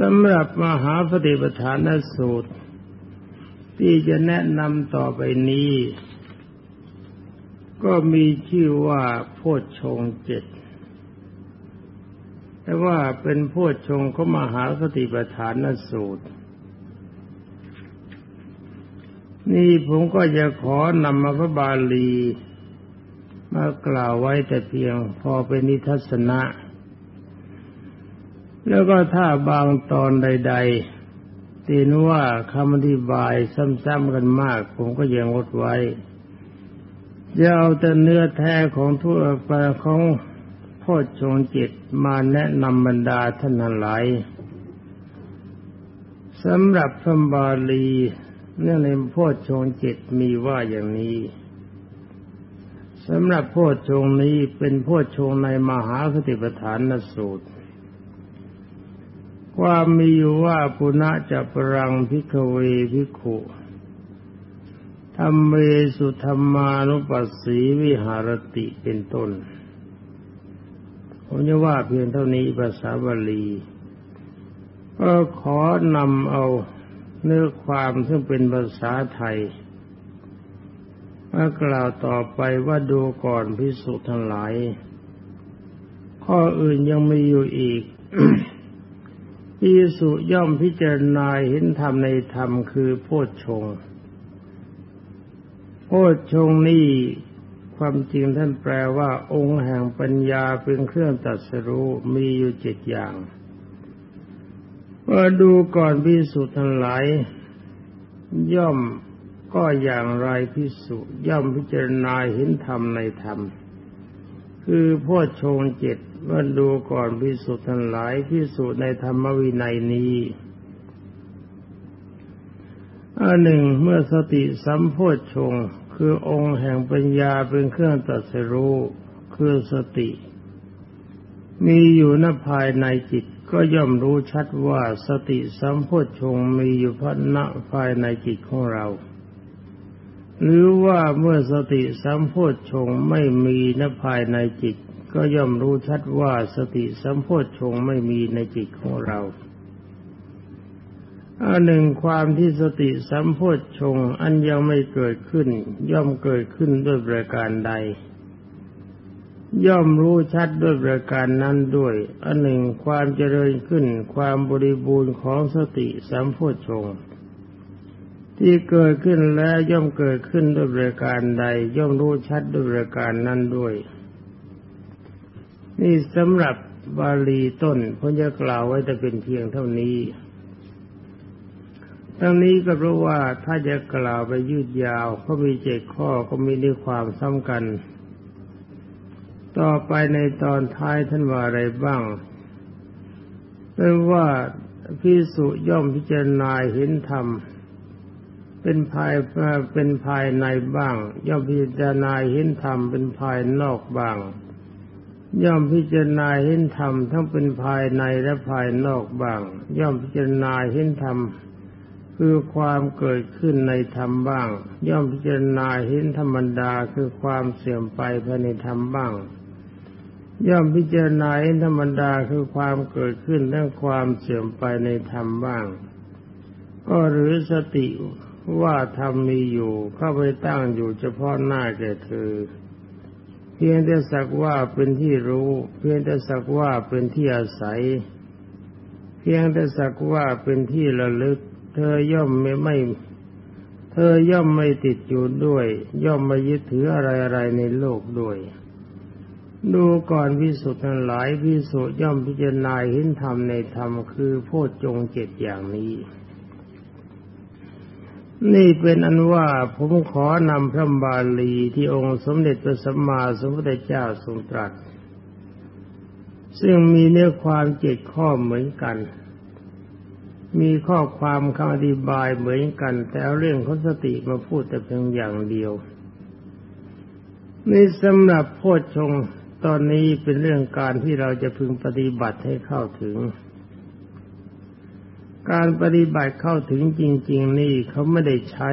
สำหรับมหาปฏิปทานสูตร ที่จะแนะนำต่อไปนี้ ก็มีชื่อว่าโพชฌงเจ็ดแต่ว่าเป็นโพชฌงของมหาสติปัฏฐานสูตร นี่ผมก็จะขอนำมาพระบาลี มากล่าวไว้แต่เพียงพอเป็นนิทัศนะ แล้วก็ถ้าบางตอนใด ๆ ตีนว่าคำอธิบายซ้ำๆกันมาก ผมก็ยังงดไว้จะเอาแต่เนื้อแท้ของทั่วไปของพ่อชงจิตมาแนะนำบรรดาท่านหลายสำหรับพระบาลีเนื่องในพ่อชงจิตมีว่าอย่างนี้สำหรับพ่อชงนี้เป็นพ่อชงในมหาคติปฐานนสูตร ความมีอยู่ว่าปุณะจะปรังพิกเวพิขุธรรมเมสุธรรมานุปัสสีวิหารติเป็นต้น ผมจะว่าเพียงเท่านี้ภาษาบาลีก็ขอนำเอาเนื้อความซึ่งเป็นภาษาไทยมากล่าวต่อไปว่าดูก่อนพิสุทั้งหลาย ข้ออื่นยังมีอยู่อีก พิสุย่อมพิจารณาเห็นธรรมในธรรมคือโพชฌงโพชฌงนี่ความจริงท่านแปลว่า องค์แห่งปัญญาเป็นเครื่องตัดสรู้มีอยู่เจ็ดอย่างว่าดูก่อนพิสุทั้งหลาย ย่อมก็อย่างไรพิสุย่อมพิจารณาเห็นธรรมในธรรม คือพ่อชงเจ็ด ว่าดูก่อนพิสุทั้งหลายพิสุในธรรมวินัยนี้อันหนึ่งเมื่อสติสัมโพชงคือองค์แห่งปัญญาเป็นเครื่องตัดสรู้คือสติ มีอยู่ณภายในจิตก็ย่อมรู้ชัดว่าสติสัมโพชงมีอยู่พัณภายในจิตของเรา หรือว่าเมื่อสติสัมโพชงไม่มีณภายในจิต ก็ย่อมรู้ชัดว่าสติสัมโพชฌงไม่มีในจิตของเราอันหนึ่งความที่สติสัมโพชฌงอันยังไม่เกิดขึ้น ย่อมเกิดขึ้นด้วยประการใด ย่อมรู้ชัดด้วยประการนั้นด้วย อันหนึ่งความเจริญขึ้น ความบริบูรณ์ของสติสัมโพชฌงที่เกิดขึ้นแล้วย่อมเกิดขึ้นด้วยประการใด ย่อมรู้ชัดด้วยประการนั้นด้วย นี่สำหรับบาลีต้นผมจะกล่าวไว้แต่เป็นเพียงเท่านี้ทั้งนี้ก็เพราะว่าถ้าจะกล่าวไปยืดยาวก็มีเจ็ดข้อก็มีในความซ้ำกัน ต่อไปในตอนท้ายท่านว่าอะไรบ้างเรียกว่าพิสุย่อมพิจารณาเห็นธรรม เป็นภายเป็นภายในบ้าง ย่อมพิจารณาเห็นธรรมเป็นภายนอกบ้าง ย่อมพิจารณาเห็นธรรมทั้งเป็นภายในและภายนอกบ้าง ย่อมพิจารณาเห็นธรรมคือความเกิดขึ้นในธรรมบ้าง ย่อมพิจารณาเห็นธรรมดาคือความเสื่อมไปภายในธรรมบ้าง ย่อมพิจารณาเห็นธรรมดาคือความเกิดขึ้นและความเสื่อมไปในธรรมบ้าง ก็หรือสติว่าธรรมมีอยู่เข้าไปตั้งอยู่เฉพาะหน้าแก่เธอ เพียงแต่สักว่าเป็นที่รู้ เพียงแต่สักว่าเป็นที่อาศัย เพียงแต่สักว่าเป็นที่ระลึก เธอย่อมไม่ไม่ เธอย่อมไม่ติดอยู่ด้วย ย่อมไม่ยึดถืออะไรอะไรในโลกด้วย ดูก่อนพิสุทธ์ทั้งหลายพิสุย่อมพิจารณาเห็นธรรมในธรรมคือโพชฌงเจ็ดอย่างนี้ นี่เป็นอันว่าผมขอนำพระบาลีที่องค์สมเด็จพระสัมมาสัมพุทธเจ้าทรงตรัส ซึ่งมีเนื้อความเจ็ดข้อเหมือนกัน มีข้อความคำอธิบายเหมือนกัน แต่เเรื่องของสติมาพูดแต่เพียงอย่างเดียวนี่สำหรับโพชฌงตอนนี้เป็นเรื่องการที่เราจะพึงปฏิบัติให้เข้าถึง การปฏิบัติเข้าถึงจริง ๆ นี่เขาไม่ได้ใช้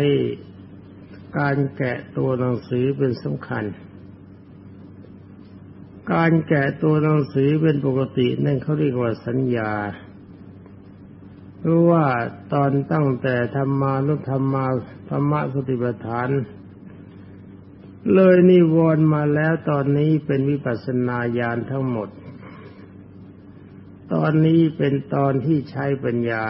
การแกะตัวหนังสือเป็นสำคัญ การแกะตัวหนังสือเป็นปกตินั่นเขาเรียกว่าสัญญารู้ว่าตอนตั้งแต่ธรรมานุธรรมาธรรมสติปัฏฐาน เลยนิวรณ์มาแล้วตอนนี้เป็นวิปัสสนาญาณทั้งหมด ตอนนี้เป็นตอนที่ใช้ปัญญา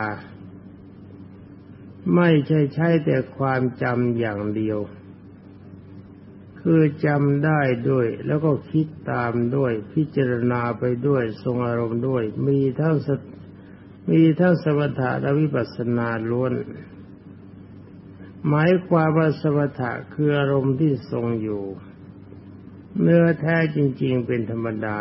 ไม่ใช่ใช้แต่ความจำอย่างเดียว คือจำได้ด้วย แล้วก็คิดตามด้วย พิจารณาไปด้วย ทรงอารมณ์ด้วย มีทั้งสมีทั้งสมถะและวิปัสสนาล้วน หมายความว่าสมถะคืออารมณ์ที่ทรงอยู่ เนื้อแท้จริง ๆ เป็นธรรมดา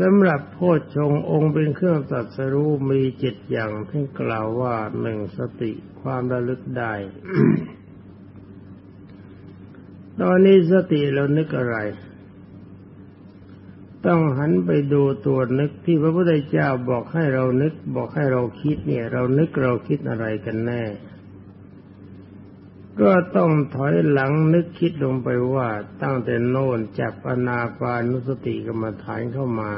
สำหรับโพชฌงองค์เป็นเครื่องตัดสรู้มีเจ็ดอย่างที่กล่าวว่าหนึ่งสติความระลึกได้ ตอนนี้สติเรานึกอะไร ต้องหันไปดูตัวนึกที่พระพุทธเจ้าบอกให้เรานึก บอกให้เราคิดเนี่ย เรานึกเราคิดอะไรกันแน่ ก็ต้องถอยหลังนึกคิดลงไปว่าตั้งแต่โน่นจับอนาปานุสติกรรมฐานเข้ามา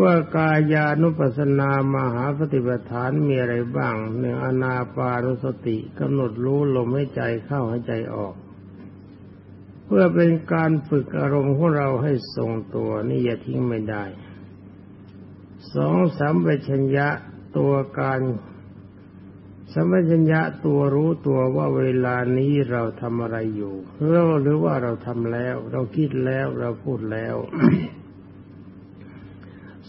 ว่ากายานุปัสสนามหาปฏิปทานมีอะไรบ้างหนึ่งอนาปานุสติกำหนดรู้ลมให้ใจเข้าให้ใจออก เพื่อเป็นการฝึกอารมณ์ของเราให้ทรงตัวนี่อย่าทิ้งไม่ได้สองสัมปชัญญะตัวการ สมัญญะตัวรู้ตัวว่าเวลานี้เราทำอะไรอยู่หรือหรือว่าเราทำแล้ว เราคิดแล้วเราพูดแล้ว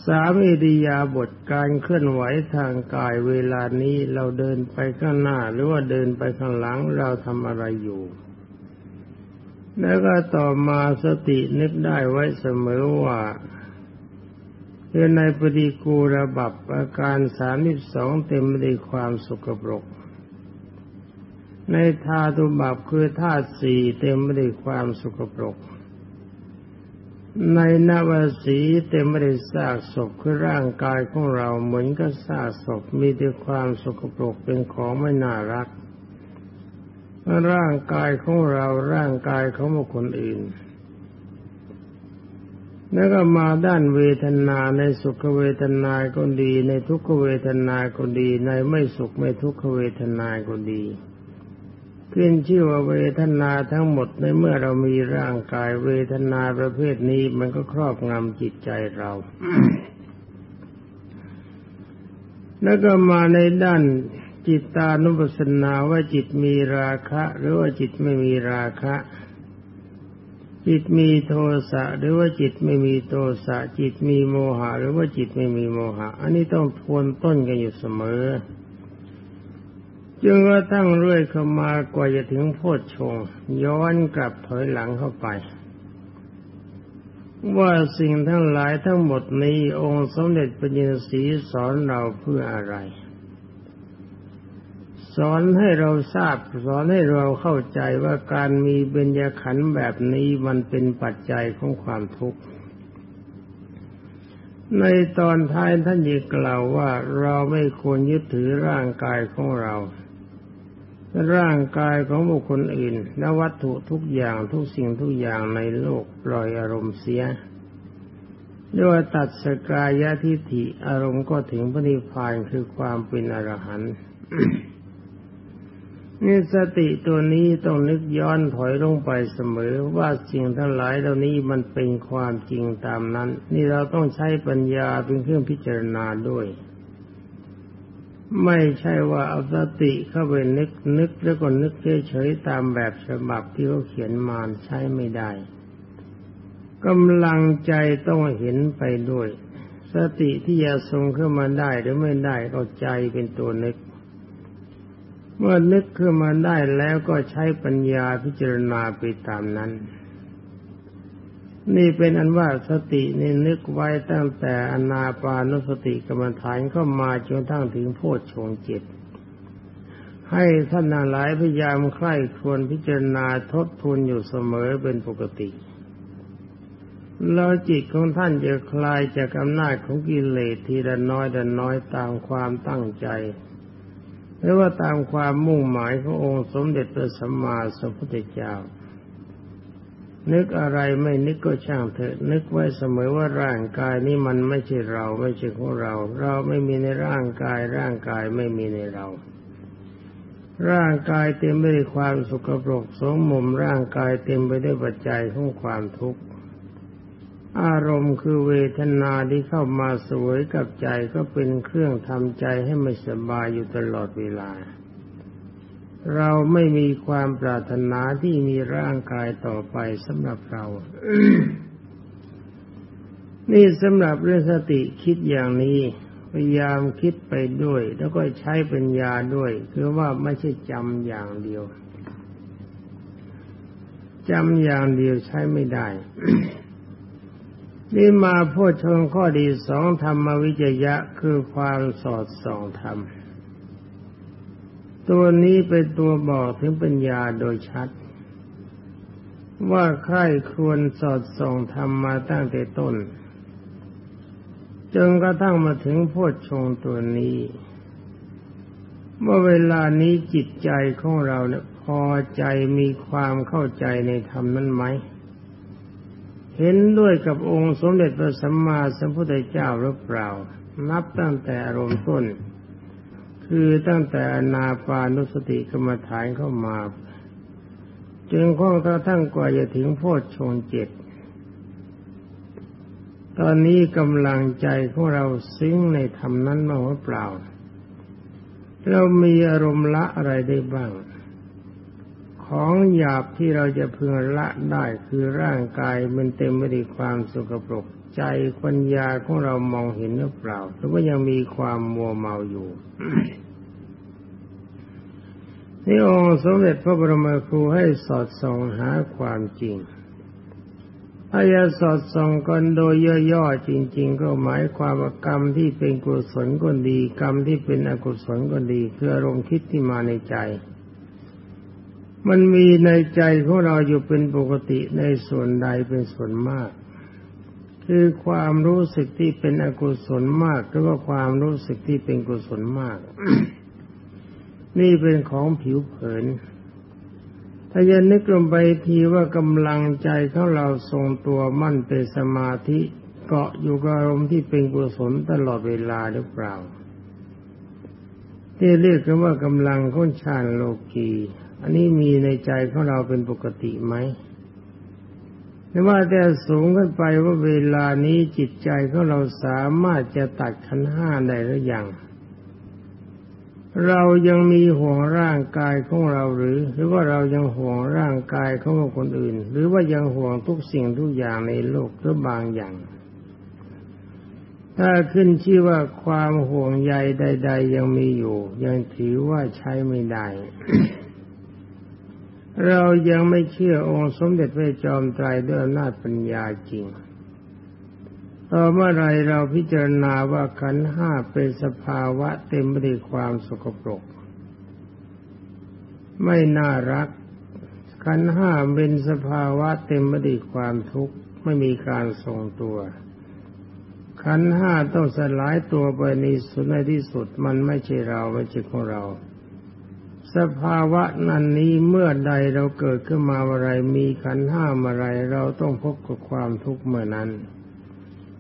สามอิริยาบถการเคลื่อนไหวทางกายเวลานี้เราเดินไปข้างหน้า หรือว่าเดินไปข้างหลังเราทำอะไรอยู่ แล้วก็ต่อมาสตินึกได้ไว้เสมอว่า คือในปฏิกูระบับอาการสามสิบสองเต็มไปด้วยความสุกปรก ในธาตุบับคือธาตุสี่เต็มไปด้วยความสุกปรก ในนวสีเต็มไปด้วยซากศพคือร่างกายของเราเหมือนกับซากศพมีแต่ความสุกปรกเป็นของไม่น่ารัก ร่างกายของเราร่างกายของบุคคลอื่น แล้วก็มาด้านเวทนาในสุขเวทนาก็ดี ในทุกขเวทนาก็ดี ในไม่สุขไม่ทุกขเวทนาก็ดีขึ้นชื่อว่าเวทนาทั้งหมดในเมื่อเรามีร่างกายเวทนาประเภทนี้มันก็ครอบงำจิตใจเรา แล้วก็มาในด้านจิตตานุปัสสนาว่าจิตมีราคะ หรือว่าจิตไม่มีราคะ จิตมีโทสะหรือว่าจิตไม่มีโทสะจิตมีโมหะหรือว่าจิตไม่มีโมหะ อันนี้ต้องทวนต้นกันอยู่เสมอจนกระทั่งเรื่อยเข้ามากว่าจะถึงโพชฌงย้อนกลับถอยหลังเข้าไป ว่าสิ่งทั้งหลายทั้งหมดนี้องค์สมเด็จพระยินสีสอนเราเพื่ออะไร สอนให้เราทราบสอนให้เราเข้าใจว่าการมีเบญญขันธ์แบบนี้มันเป็นปัจจัยของความทุกข์ในตอนท้ายท่านยังกล่าวว่าเราไม่ควรยึดถือร่างกายของเรา ร่างกายของบุคคลอื่นและวัตถุทุกอย่างทุกสิ่งทุกอย่างในโลกปล่อยอารมณ์เสียด้วยตัดสกายะทิฏฐิอารมณ์ก็ถึงพระนิพพานคือความเป็นอรหันต์ นี่สติตัวนี้ต้องนึกย้อนถอยลงไปเสมอว่าสิ่งทั้งหลายเหล่านี้มันเป็นความจริงตามนั้น นี่เราต้องใช้ปัญญาเป็นเครื่องพิจารณาด้วย ไม่ใช่ว่าเอาสติเข้าไปนึกนึกแล้วก็นึกเฉยๆตามแบบฉบับที่เขาเขียนมาใช้ไม่ได้กำลังใจต้องเห็นไปด้วย สติที่จะทรงขึ้นมาได้หรือไม่ได้ก็ใจเป็นตัวนึก เมื่อนึกขึ้นมาได้แล้วก็ใช้ปัญญาพิจารณาไปตามนั้น นี่เป็นอันว่าสตินี่นึกไว้ตั้งแต่อนาปานุสติกรรมฐานเข้ามาจนทั้งถึงโพชฌงจิต ให้ท่านหลายพยายามใคร่ควรพิจารณาทบทวนอยู่เสมอเป็นปกติแล้วจิตของท่านจะคลายจากอำนาจของกิเลสทีละน้อยแต่น้อยตามความตั้งใจ หรือว่าตามความมุ่งหมายขององค์สมเด็จพระสัมมาสัมพุทธเจ้า นึกอะไรไม่นึกก็ช่างเถอะ นึกไว้เสมอว่าร่างกายนี้มันไม่ใช่เราไม่ใช่ของเรา เราไม่มีในร่างกายร่างกายไม่มีในเรา ร่างกายเต็มไปด้วยความสุขปรกสมมุมร่างกายเต็มไปด้วยปัจจัยของความทุกข์ อารมณ์คือเวทนาที่เข้ามาสวยกับใจก็เป็นเครื่องทำใจให้ไม่สบายอยู่ตลอดเวลา เราไม่มีความปรารถนาที่มีร่างกายต่อไปสำหรับเรา นี่สำหรับเรื่องสติคิดอย่างนี้พยายามคิดไปด้วย แล้วก็ใช้ปัญญาด้วย คือว่าไม่ใช่จำอย่างเดียวจำอย่างเดียวใช้ไม่ได้ นี่มาพูดชงข้อดีสองธรรมวิจยะคือความสอดส่องธรรม ตัวนี้เป็นตัวบอกถึงปัญญาโดยชัด ว่าใครควรสอดส่องธรรมมาตั้งแต่ต้นจนกระทั่งมาถึงโพชงตัวนี้เมื่อเวลานี้จิตใจของเราเนี่ยพอใจมีความเข้าใจในธรรมนั้นไหม เห็นด้วยกับองค์สมเด็จพระสัมมาสัมพุทธเจ้าหรือเปล่า นับตั้งแต่อารมณ์ต้น คือตั้งแต่อนาปานุสติกรรมฐานเข้ามาจึงข้องกระทั่งกว่าจะถึงโพชฌงเจ็ดตอนนี้กำลังใจของเราซึ้งในธรรมนั้นมาหรือเปล่า เรามีอารมณ์ละอะไรได้บ้าง ของหยาบที่เราจะพึงละได้คือร่างกายมันเต็มไปด้วยความสกปรกใจปัญญาของเรามองเห็นหรือเปล่าหรือว่ายังมีความมัวเมาอยู่นี่องค์สมเด็จพระบรมครูให้สอดส่องหาความจริงถ้าจะสอดส่องกันโดยย่อๆจริง ๆ ก็หมายความว่ากรรมที่เป็นกุศลก็ดี กรรมที่เป็นอกุศลก็ดีคืออารมณ์คิดที่มาในใจ มันมีในใจของเราอยู่เป็นปกติในส่วนใดเป็นส่วนมาก คือความรู้สึกที่เป็นอกุศลมากหรือว่าความรู้สึกที่เป็นกุศลมาก นี่เป็นของผิวเผิน ถ้าจะนึกลงไปทีว่ากำลังใจของเราทรงตัวมั่นเป็นสมาธิเกาะอยู่กับอารมณ์ที่เป็นกุศลตลอดเวลาหรือเปล่าที่เรียกกันว่ากำลังค้นชาญโลกี อันนี้มีในใจของเราเป็นปกติไหมไม่ว่าแต่สูงขึ้นไปว่าเวลานี้จิตใจของเราสามารถจะตัดขันห้าได้หรือยังเรายังมีห่วงร่างกายของเราหรือ หรือว่าเรายังห่วงร่างกายของคนอื่น หรือว่ายังห่วงทุกสิ่งทุกอย่างในโลกหรือบางอย่าง ถ้าขึ้นชื่อว่าความห่วงใยใด ๆ ยังมีอยู่ ยังถือว่าใช้ไม่ได้ เรายังไม่เชื่อองค์สมเด็จพระจอมไตรด้วยอำนาจปัญญาจริงต่อเมื่อไรเราพิจารณาว่าขันห้าเป็นสภาวะเต็มไปด้วยความสกปรก ไม่น่ารัก ขันห้าเป็นสภาวะเต็มไปด้วยความทุกข์ไม่มีการทรงตัว ขันห้าต้องสลายตัวไปในสุดในที่สุดมันไม่ใช่เราไม่ใช่ของเรา สภาวะนั้นนี้เมื่อใดเราเกิดขึ้นมาอะไรมีขันห้าอะไรเราต้องพบกับความทุกข์เมื่อนั้น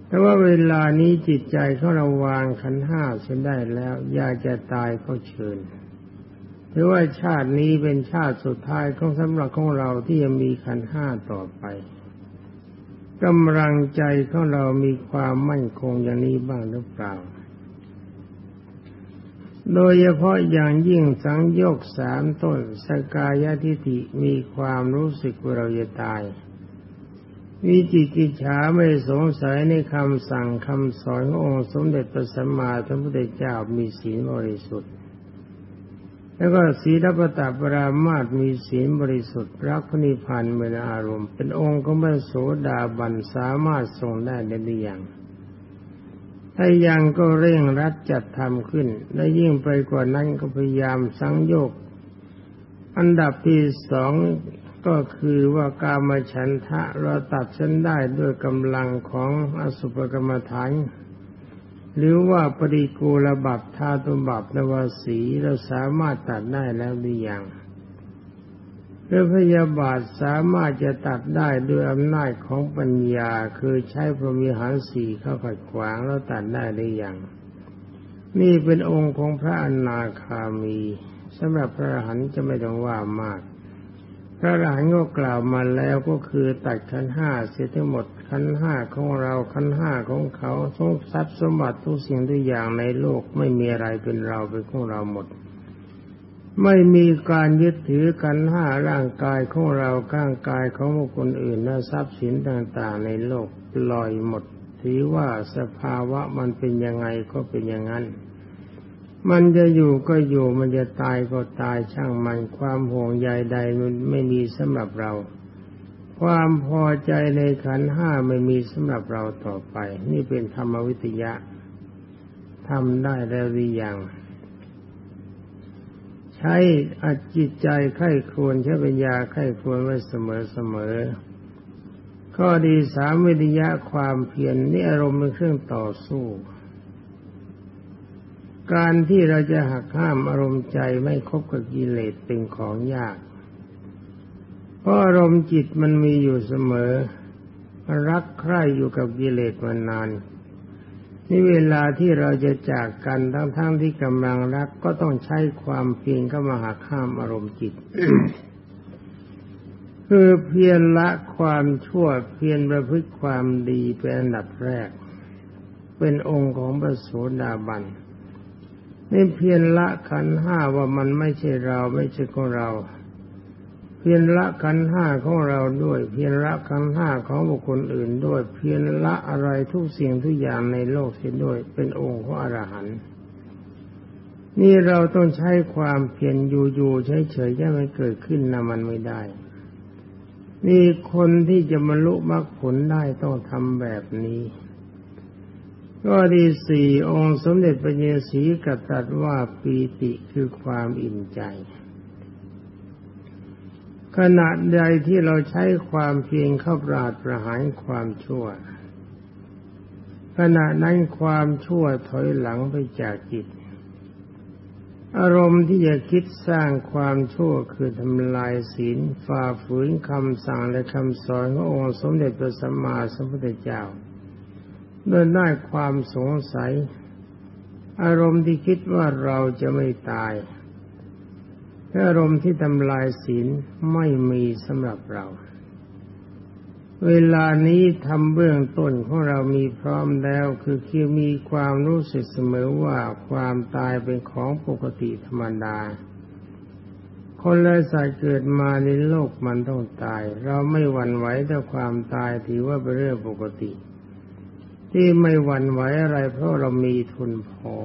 แต่ว่าเวลานี้จิตใจเขาเราวางขันห้าเสียได้แล้วอยากจะตายก็เชิญหรือว่าชาตินี้เป็นชาติสุดท้ายของสำหรับของเราที่จะมีขันห้าต่อไปกำลังใจของเรามีความมั่นคงอย่างนี้บ้างหรือเปล่า โดยเฉพาะอย่างยิ่งสังโยกสามต้นสกายทิฏฐิมีความรู้สึกว่าเราจะตาย วิจิกิจฉาไม่สงสัยในคำสั่งคำสอนขององค์สมเด็จพระสัมมาสัมพุทธเจ้ามีศีลบริสุทธิ์ แล้วก็ศีลปตปรามาตมีศีลบริสุทธิ์รักพระนิพพานเมืออารมณ์ เป็นองค์ของพระโสดาบันสามารถทรงได้ในอย่าง ถ้ายังก็เร่งรัดจัดทำขึ้น และยิ่งไปกว่านั้นก็พยายามสังโยก อันดับที่สองก็คือว่ากามฉันทะเราตัดฉันได้ด้วยกำลังของอสุภกรรมฐานหรือว่าปริกูลบับธาตุบับนวสีเราสามารถตัดได้แล้วหรือยัง หรือพยาบาทสามารถจะตัดได้ด้วยอำนาจของปัญญาคือใช้พรหมิหารสี่เข้าขัดขวางแล้วตัดได้หรือยังนี่เป็นองค์ของพระอนาคามีสำหรับพระหันจะไม่ต้องว่ามาก พระหันก็กล่าวมาแล้วก็คือตัดขันห้าเสียทั้งหมดขันห้าของเราขันห้าของเขาทรงทรัพย์สมบัติทุกสิ่งทุกอย่างในโลกไม่มีอะไรเป็นเราเป็นของเราหมด ไม่มีการยึดถือกันห้าร่างกายของเราข้างกายของบุคคลอื่นและทรัพย์สินต่างๆ ในโลกลอยหมด ถือว่าสภาวะมันเป็นยังไงก็เป็นอย่างนั้น มันจะอยู่ก็อยู่มันจะตายก็ตายช่างมันความห่วงใยใดมันไม่มีสำหรับเรา ความพอใจในขันห้าไม่มีสำหรับเราต่อไป นี่เป็นธรรมวิทยะทำได้แล้วหรือยัง ใช้อัจิตใจไข้ควรใช้ปัญญาไข้ควรไว้เสมอเสมอข้อดีสามวิทยะความเพียรนนี่อารมณ์เป็นเครื่องต่อสู้ การที่เราจะหักห้ามอารมณ์ใจไม่คบกับกิเลสเป็นของยาก เพราะอารมณ์จิตมันมีอยู่เสมอ รักใคร่อยู่กับกิเลสมานาน นี่เวลาที่เราจะจากกันทั้งๆทที่กำลังรักก็ต้องใช้ความเพียรเข้ามาหักห้ามอารมณ์จิต คือเพียรละความชั่วเพียรประพฤติความดีเป็นอันดับแรก เป็นองค์ของพระโสดาบันนี่เพียรละขันห้าว่ามันไม่ใช่เราไม่ใช่ของเรา เพียรละขันห้าของเราด้วย เพียรละขันห้าของบุคคลอื่นด้วย เพียรละอะไรทุกสิ่งทุกอย่างในโลกเสียด้วย เป็นองค์ของอรหันต์นี่เราต้องใช้ความเพียรอยู่ๆเฉยๆแค่มันเกิดขึ้นนะมันไม่ได้ นี่คนที่จะบรรลุมรรคผลได้ต้องทำแบบนี้ก็ดีสี่องค์สมเด็จพระเยสีกัตรัสว่าปีติคือความอิ่มใจ ขณะใดที่เราใช้ความเพียรเข้าปราดประหารความชั่ว ขณะนั้นความชั่วถอยหลังไปจากจิต อารมณ์ที่จะคิดสร้างความชั่วคือทำลายศีลฝ่าฝืนคำสั่งและคำสอนขององค์สมเด็จพระสัมมาสัมพุทธเจ้าโดยได้ความสงสัย อารมณ์ที่คิดว่าเราจะไม่ตาย อารมณ์ที่ทำลายศีลไม่มีสำหรับเรา เวลานี้ทำเบื้องต้นของเรามีพร้อมแล้ว คือคือมีความรู้สึกเสมอว่าความตายเป็นของปกติธรรมดา คนและสัตว์เกิดมาในโลกมันต้องตาย เราไม่หวั่นไหวต่อความตายถือว่าเป็นเรื่องปกติ ที่ไม่หวั่นไหวอะไรเพราะเรามีทุนพอ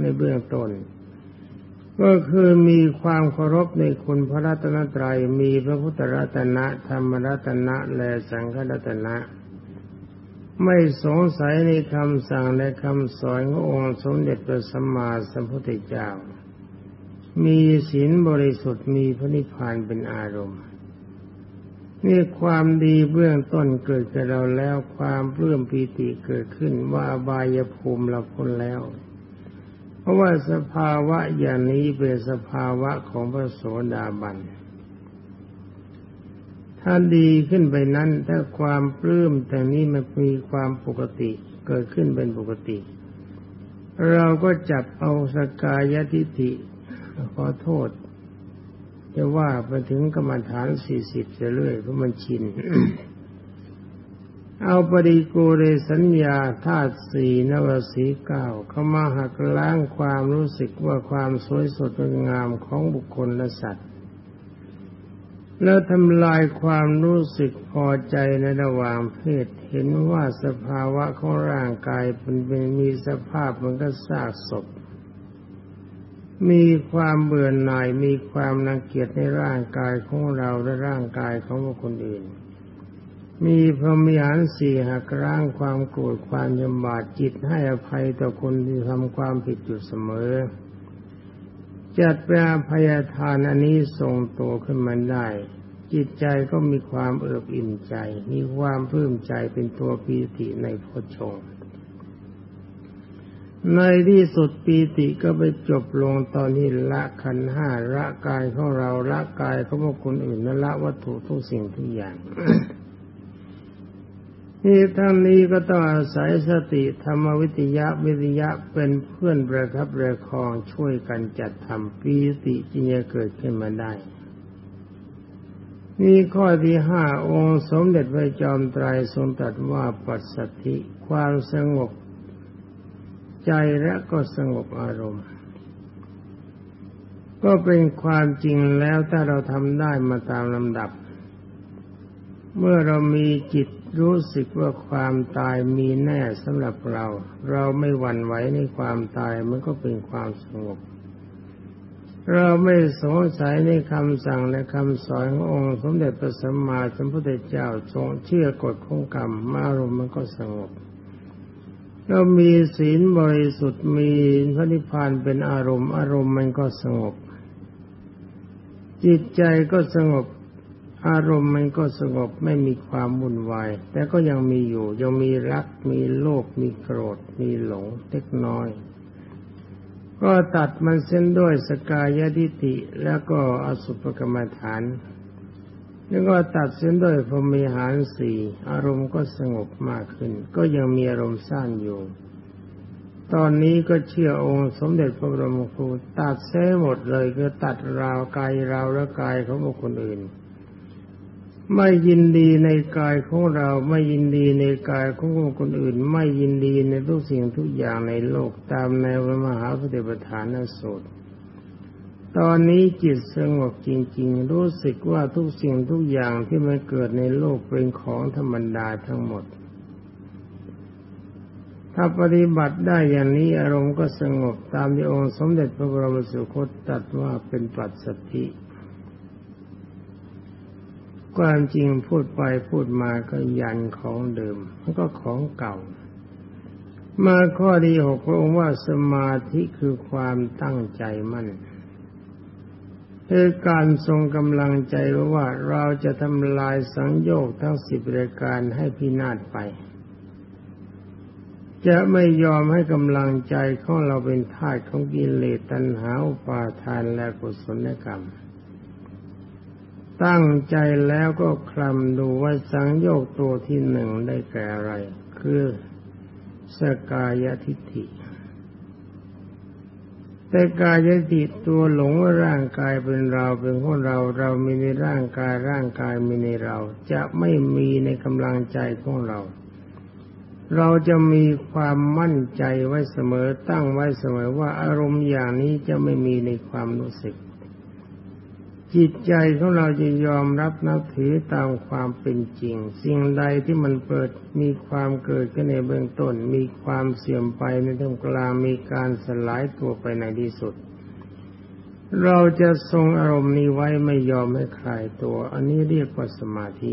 ในเบื้องต้น ก็คือมีความเคารพในคุณพระรัตนตรัยมีพระพุทธรัตนะธรรมรัตนะและสังฆรัตนะ ไม่สงสัยในคำสั่งและคำสอนขององค์สมเด็จพระสัมมาสัมพุทธเจ้า มีศีลบริสุทธิ์มีพระนิพพานเป็นอารมณ์นี่ความดีเบื้องต้นเกิดกับเราแล้วความเลื่อมปีติเกิดขึ้นว่าบายภูมิเราพ้นแล้ว ราะว่าสภาวะอย่างนี้เป็นสภาวะของพระโสดาบัน ถ้าดีขึ้นไปนั้นถ้าความปลื้มแต่นี้มันมีความปกติเกิดขึ้นเป็นปกติ เราก็จับเอาสกายทิฏฐิขอโทษ จะว่าไปถึงกรรมฐานสี่สิบเะเรื่อยเพราะมันชิน เอาปริโกเรสัญญาธาตุสี่นวสีเก้าเข้ามาหักล้างความรู้สึกว่าความสวยสดงามของบุคคลและสัตว์ แล้วทำลายความรู้สึกพอใจในระหว่างเพศเห็นว่าสภาวะของร่างกายเป็นมีสภาพมันก็ซากศพ มีความเบื่อหน่ายมีความนังเกียจในร่างกายของเราและร่างกายของบุคคลอื่น มีพรหมิหารสี่หักร้างความโกรธความยำบาดจิตให้อภัยต่อคนที่ทำความผิดอยู่เสมอ จัดแปลพยาทานอันนี้ทรงตัวขึ้นมาได้ จิตใจก็มีความเอิบอิ่มใจ มีความเพิ่มใจเป็นตัวปีติในพระชงในที่สุดปีติก็ไปจบลงตอนที่ละขันห้าละกายของเราละกายของบุคคลอื่นและละวัตถุทุกสิ่งทุกอย่าง นี่ทั้งนี้ก็ต้องอาศัยสติธรรมวิทยาวิทยาเป็นเพื่อนประคับประคองช่วยกันจัดทำปีติจึงจะเกิดขึ้นมาได้นี่ข้อที่ห้าองค์สมเด็จพระจอมไตรทรงตรัสว่าปัสสติความสงบ ใจและก็สงบอารมณ์ ก็เป็นความจริงแล้วถ้าเราทำได้มาตามลำดับ เมื่อเรามีจิต รู้สึกว่าความตายมีแน่สำหรับเรา เราไม่หวั่นไหวในความตายมันก็เป็นความสงบ เราไม่สงสัยในคำสั่งและคำสอนขององค์ สมเด็จพระสัมมาสัมพุทธเจ้าทรงเชื่อกฎของกรรมมารมมันก็สงบ เรามีศีลบริสุทธิ์มีพระนิพพานเป็นอารมณ์ อารมณ์มันก็สงบ จิตใจก็สงบ อารมณ์มันก็สงบไม่มีความวุ่นวาย แต่ก็ยังมีอยู่ ยังมีรัก มีโลภมีโกรธ มีหลงเล็กน้อย ก็ตัดมันเส้นด้วยสกายทิฏฐิแล้วก็อสุภกรรมฐาน แล้วก็ตัดเส้นด้วยพรมีหารสี่อารมณ์ก็สงบมากขึ้น ก็ยังมีอารมณ์สร้างอยู่ ตอนนี้ก็เชื่อองค์สมเด็จพระบรมครูตัดเส้หมดเลยคือตัดราวกายราวและกายของบุคคลอื่น ไม่ยินดีในกายของเราไม่ยินดีในกายของคคลอื่น ไม่ยินดีในทุกสิ่งทุกอย่างในโลกตามแนวมหาปฏิปทานสูตรตอนนี้จิตสงบจริง ๆ รู้สึกว่าทุกสิ่งทุกอย่างที่มันเกิดในโลกเป็นของธรรมดาทั้งหมด ถ้าปฏิบัติได้อย่างนี้อารมณ์ก็สงบตามที่องค์สมเด็จพระบรมสุคตตัดว่าเป็นปัจสติ ความจริงพูดไปพูดมาก็ยันของเดิมมันก็ของเก่า มาข้อที่หกพระองค์ว่าสมาธิคือความตั้งใจมั่นคือการทรงกำลังใจว่าเราจะทำลายสังโยชน์ทั้งสิบรายการให้พินาศไป จะไม่ยอมให้กำลังใจของเราเป็นทาสของกิเลสตัณหาอุปาทานและกุศลกรรม ตั้งใจแล้วก็คลำดูว่าสังโยกตัวที่หนึ่งได้แก่อะไร คือสกายทิฏฐิแต่กายติตัวหลงว่าร่างกายเป็นเราเป็นของเราเรามีในร่างกายร่างกายมีในเรา จะไม่มีในกำลังใจของเรา เราจะมีความมั่นใจไว้เสมอตั้งไว้เสมอว่าอารมณ์อย่างนี้จะไม่มีในความรู้สึก จิตใจของเราจะยอมรับนับถือตามความเป็นจริง สิ่งใดที่มันเปิดมีความเกิดขึ้นในเบื้องต้น มีความเสื่อมไปในท่ามกลางมีการสลายตัวไปในที่สุด เราจะทรงอารมณ์นี้ไว้ไม่ยอมให้คลายตัว อันนี้เรียกว่าสมาธิ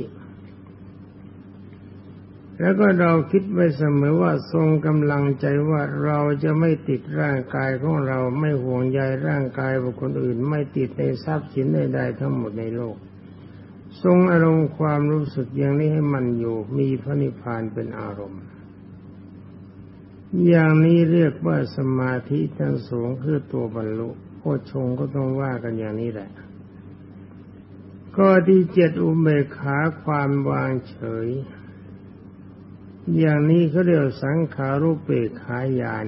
แล้วก็เราคิดไว้เสมอว่าทรงกำลังใจว่าเราจะไม่ติดร่างกายของเราไม่ห่วงใยร่างกายบุคคลอื่น ไม่ติดในทรัพย์สินใดๆทั้งหมดในโลก ทรงอารมณ์ความรู้สึกอย่างนี้ให้มันอยู่มีพระนิพพานเป็นอารมณ์ อย่างนี้เรียกว่าสมาธิทั้งสูงคือตัวบรรลุโพชงก็ต้องว่ากันอย่างนี้แหละก็ที่เจ็ดอุเบกขาความวางเฉย อย่างนี้เขาเรียกสังขารุปเปกขายาน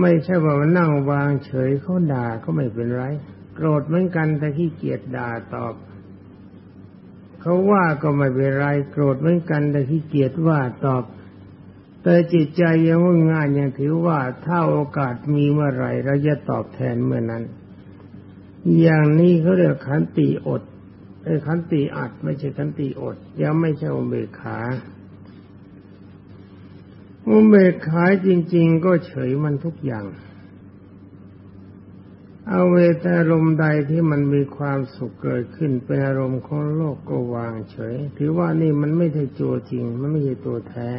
ไม่ใช่ว่ามันนั่งวางเฉยเขาด่าก็ไม่เป็นไร โกรธเหมือนกันแต่ขี้เกียจด่าตอบ เขาว่าก็ไม่เป็นไร โกรธเหมือนกันแต่ขี้เกียจว่าตอบ แต่จิตใจยังว่างานยังถือว่าถ้าโอกาสมีเมื่อไรเราจะตอบแทนเมื่อนั้น อย่างนี้เขาเรียกขันติอดไอ้ขันติอัดไม่ใช่ขันติอด ยังไม่ใช่อุเบกขา อุเบกขายจริง ๆ ก็เฉยมันทุกอย่าง เอาเวทอารมณ์ใดที่มันมีความสุขเกิดขึ้นเป็นอารมณ์ของโลกก็วางเฉย ถือว่านี่มันไม่ใช่ตัวจริง มันไม่ใช่ตัวแท้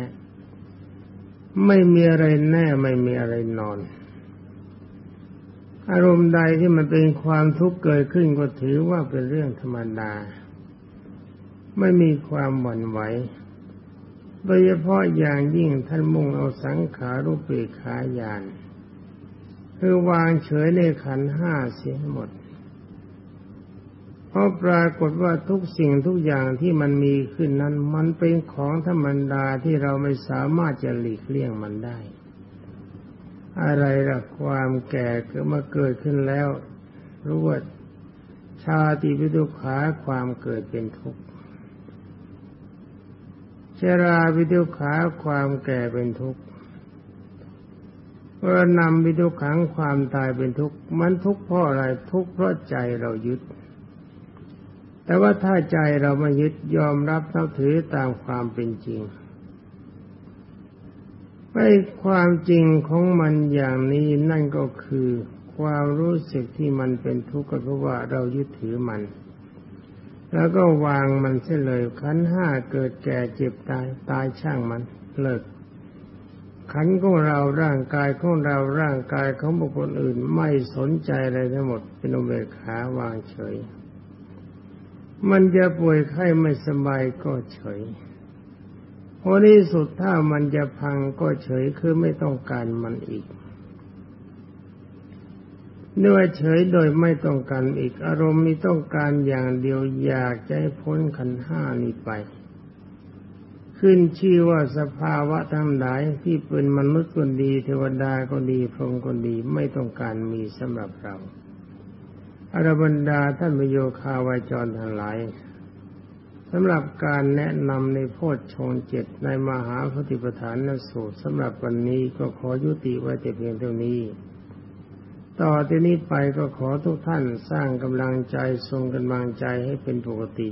ไม่มีอะไรแน่ไม่มีอะไรนอน อารมณ์ใดที่มันเป็นความทุกข์เกิดขึ้นก็ถือว่าเป็นเรื่องธรรมดา ไม่มีความหวั่นไหว โดยเฉพาะอย่างยิ่งท่านมุ่งเอาสังขารุปเปกขายาน คือวางเฉยในขันห้าเสียหมด เพราะปรากฏว่าทุกสิ่งทุกอย่างที่มันมีขึ้นนั้น มันเป็นของธรรมดาที่เราไม่สามารถจะหลีกเลี่ยงมันได้ อะไรล่ะความแก่เกิดมาเกิดขึ้นแล้วรู้ว่าชาติวิทุขาความเกิดเป็นทุกข์ ชราวิทุขาความแก่เป็นทุกข์เมื่อนำวิทุขังความตายเป็นทุกข์มันทุกข์เพราะอะไรทุกข์เพราะใจเรายึด แต่ว่าถ้าใจเราไม่ยึดยอมรับนับถือตามความเป็นจริงไม่ความจริงของมันอย่างนี้นั่นก็คือ ความรู้สึกที่มันเป็นทุกข์ก็เพราะว่าเรายึดถือมัน แล้วก็วางมันเสียเลยขันห้าเกิดแก่เจ็บตายตายช่างมันเลิกขันของเราร่างกายของเราร่างกายของบุคคลอื่นไม่สนใจอะไรทั้งหมด เป็นอุเบกขาวางเฉย มันจะป่วยไข้ไม่สบายก็เฉยพอที่สุดถ้ามันจะพังก็เฉยคือไม่ต้องการมันอีก เนื้อเฉยโดยไม่ต้องการอีกอารมณ์มีต้องการอย่างเดียวอยากจะให้พ้นขันห้านี้ไป ขึ้นชื่อว่าสภาวะทั้งหลายที่เป็นมนุษย์ก็ดีเทวดาก็ดีพรหมก็ดีไม่ต้องการมีสำหรับเราอรบรรดาท่านมโยคาวาจรทั้งหลายสำหรับการแนะนำในโพชฌงเจ็ดในมหาปฏิปทานนสูตรสำหรับวันนี้ก็ขอยุติไว้แต่เพียงเท่านี้ ต่อที่นี้ไปก็ขอทุกท่านสร้างกำลังใจทรงกำลังใจให้เป็นปกติ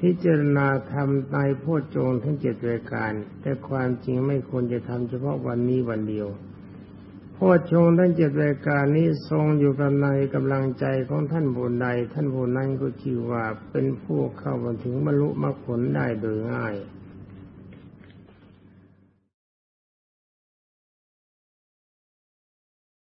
พิจารณาทำในโพชฌงทั้งเจ็ดรายการ แต่ความจริงไม่ควรจะทำเฉพาะวันนี้วันเดียวโพชฌงทั้งเจ็ดรายการนี้ทรงอยู่กับในกำลังใจของท่านบุญใดท่านบุญนั้นก็ชื่อว่าเป็นผู้เข้ามาถึงบรรลุมรรคผลได้โดยง่าย